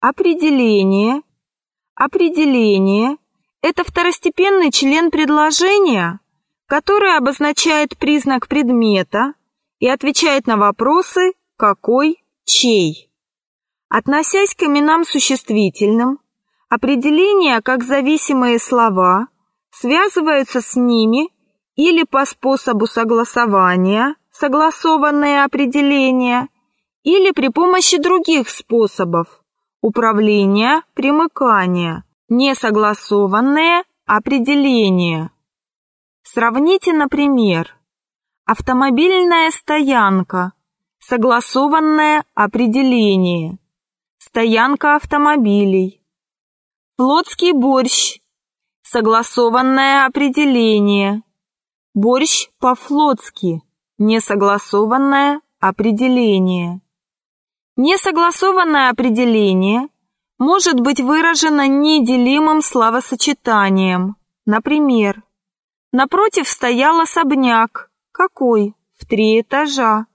Определение. Определение – это второстепенный член предложения, который обозначает признак предмета и отвечает на вопросы «какой», «чей». Относясь к именам существительным, определения как зависимые слова связываются с ними или по способу согласования, согласованные определения, или при помощи других способов, управления, примыкания, несогласованные определения. Сравните, например, автомобильная стоянка, согласованное определение, стоянка автомобилей, флотский борщ, согласованное определение, борщ по-флотски, несогласованное определение. Несогласованное определение может быть выражено неделимым словосочетанием. Например, напротив стоял особняк. Какой? В три этажа.